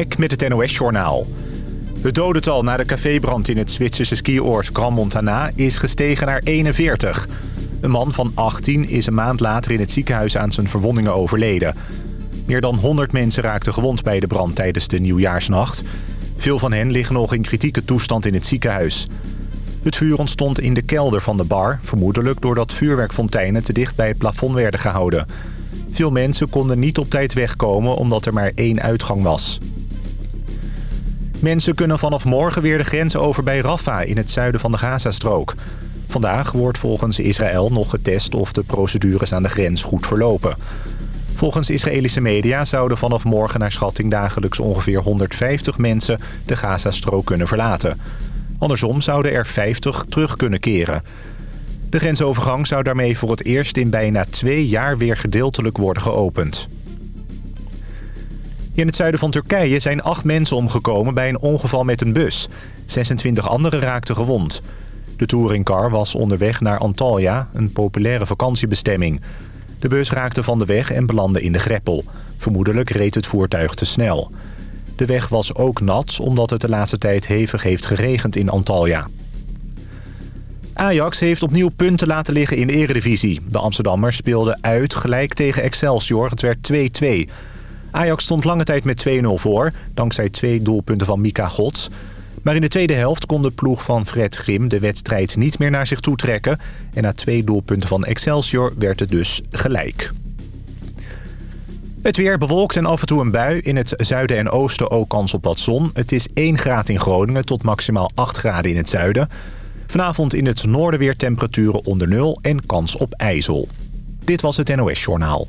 Ek met het NOS-journaal. Het dodental na de cafébrand in het Zwitserse skioord Grand Montana is gestegen naar 41. Een man van 18 is een maand later in het ziekenhuis aan zijn verwondingen overleden. Meer dan 100 mensen raakten gewond bij de brand tijdens de nieuwjaarsnacht. Veel van hen liggen nog in kritieke toestand in het ziekenhuis. Het vuur ontstond in de kelder van de bar, vermoedelijk doordat vuurwerkfonteinen te dicht bij het plafond werden gehouden. Veel mensen konden niet op tijd wegkomen omdat er maar één uitgang was. Mensen kunnen vanaf morgen weer de grens over bij Rafah in het zuiden van de Gazastrook. Vandaag wordt volgens Israël nog getest of de procedures aan de grens goed verlopen. Volgens Israëlische media zouden vanaf morgen naar schatting dagelijks ongeveer 150 mensen de Gazastrook kunnen verlaten. Andersom zouden er 50 terug kunnen keren. De grensovergang zou daarmee voor het eerst in bijna twee jaar weer gedeeltelijk worden geopend. In het zuiden van Turkije zijn acht mensen omgekomen bij een ongeval met een bus. 26 anderen raakten gewond. De touringcar was onderweg naar Antalya, een populaire vakantiebestemming. De bus raakte van de weg en belandde in de greppel. Vermoedelijk reed het voertuig te snel. De weg was ook nat omdat het de laatste tijd hevig heeft geregend in Antalya. Ajax heeft opnieuw punten laten liggen in de eredivisie. De Amsterdammers speelden uit gelijk tegen Excelsior. Het werd 2-2. Ajax stond lange tijd met 2-0 voor, dankzij twee doelpunten van Mika Gods. Maar in de tweede helft kon de ploeg van Fred Grim de wedstrijd niet meer naar zich toe trekken. En na twee doelpunten van Excelsior werd het dus gelijk. Het weer bewolkt en af en toe een bui. In het zuiden en oosten ook kans op wat zon. Het is 1 graad in Groningen tot maximaal 8 graden in het zuiden. Vanavond in het noorden weer temperaturen onder nul en kans op ijzel. Dit was het NOS Journaal.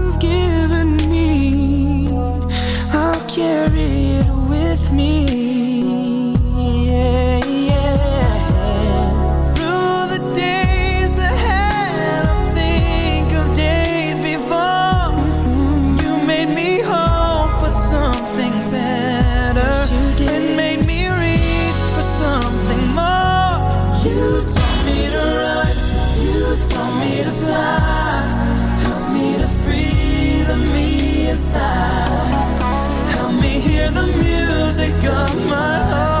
inside. Help me hear the music of my heart.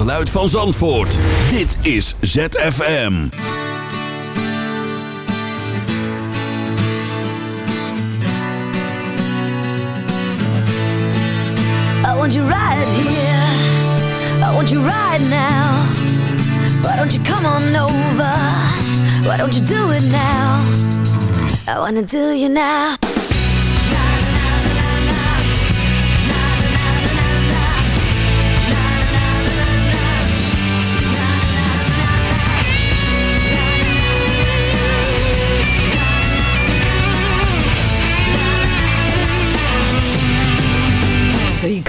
Geluid van Zandvoort. Dit is ZFM. I want you right here. I want you right now. Why don't you come on over? Why don't you do it now? I wanna do you now.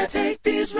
gonna take these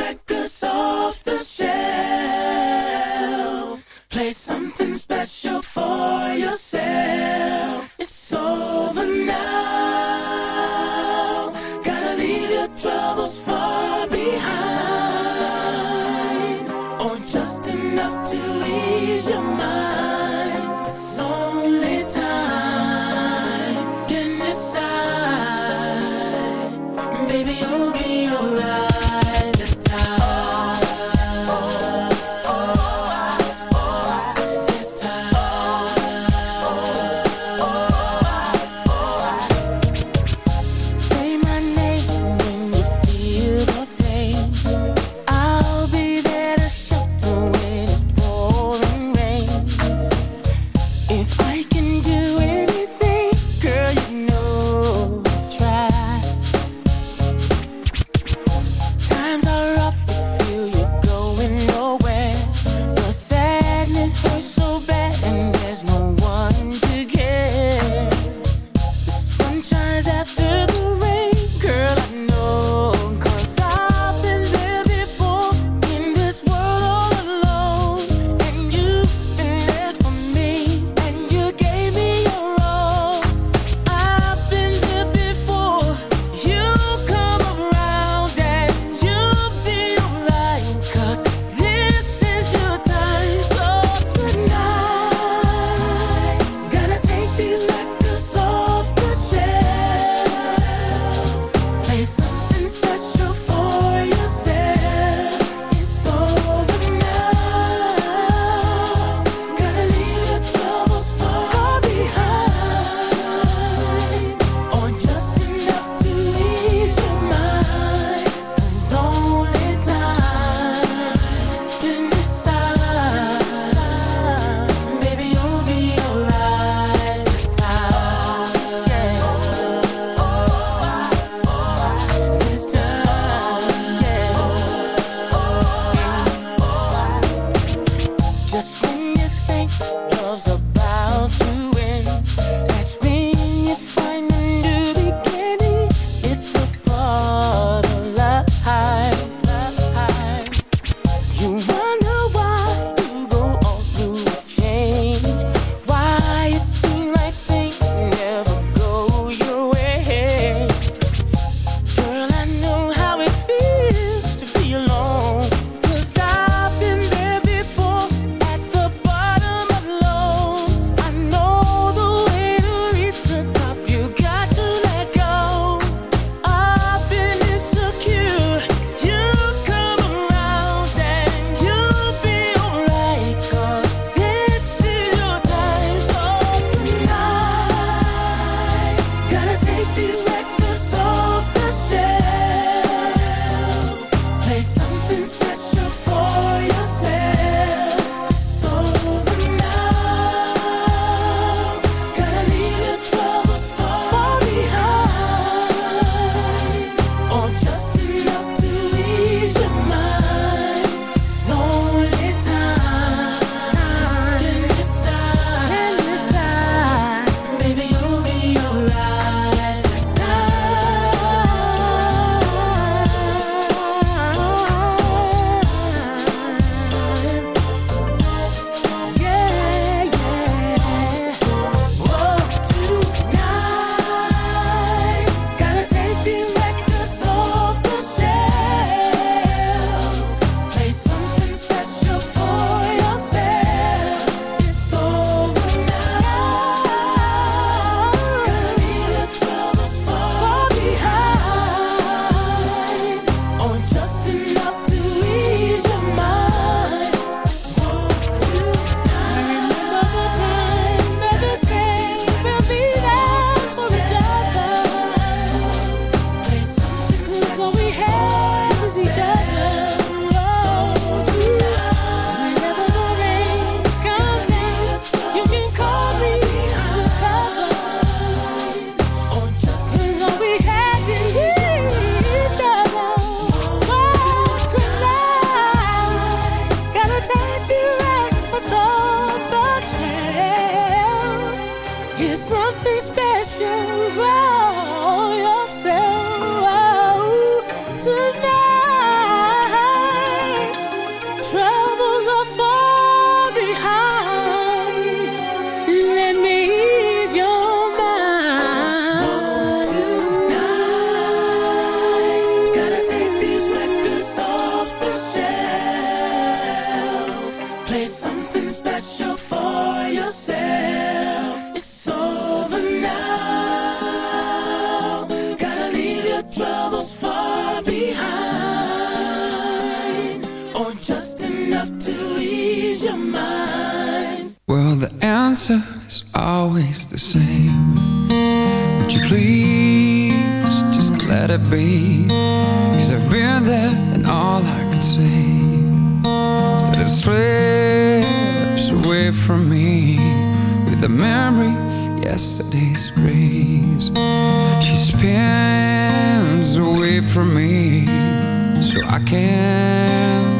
always the same. Would you please just let it be? Cause I've been there and all I could say is that it slips away from me with the memory of yesterday's grace. She spins away from me so I can't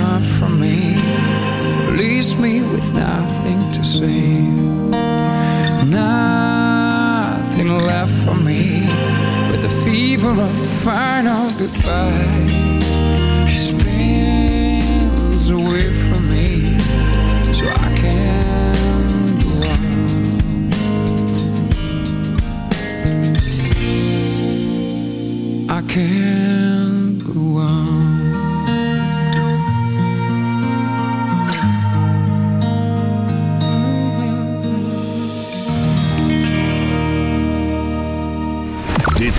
heart from me, leaves me with nothing to say, nothing left for me but the fever of final goodbye. She spins away from me, so I can go on. I can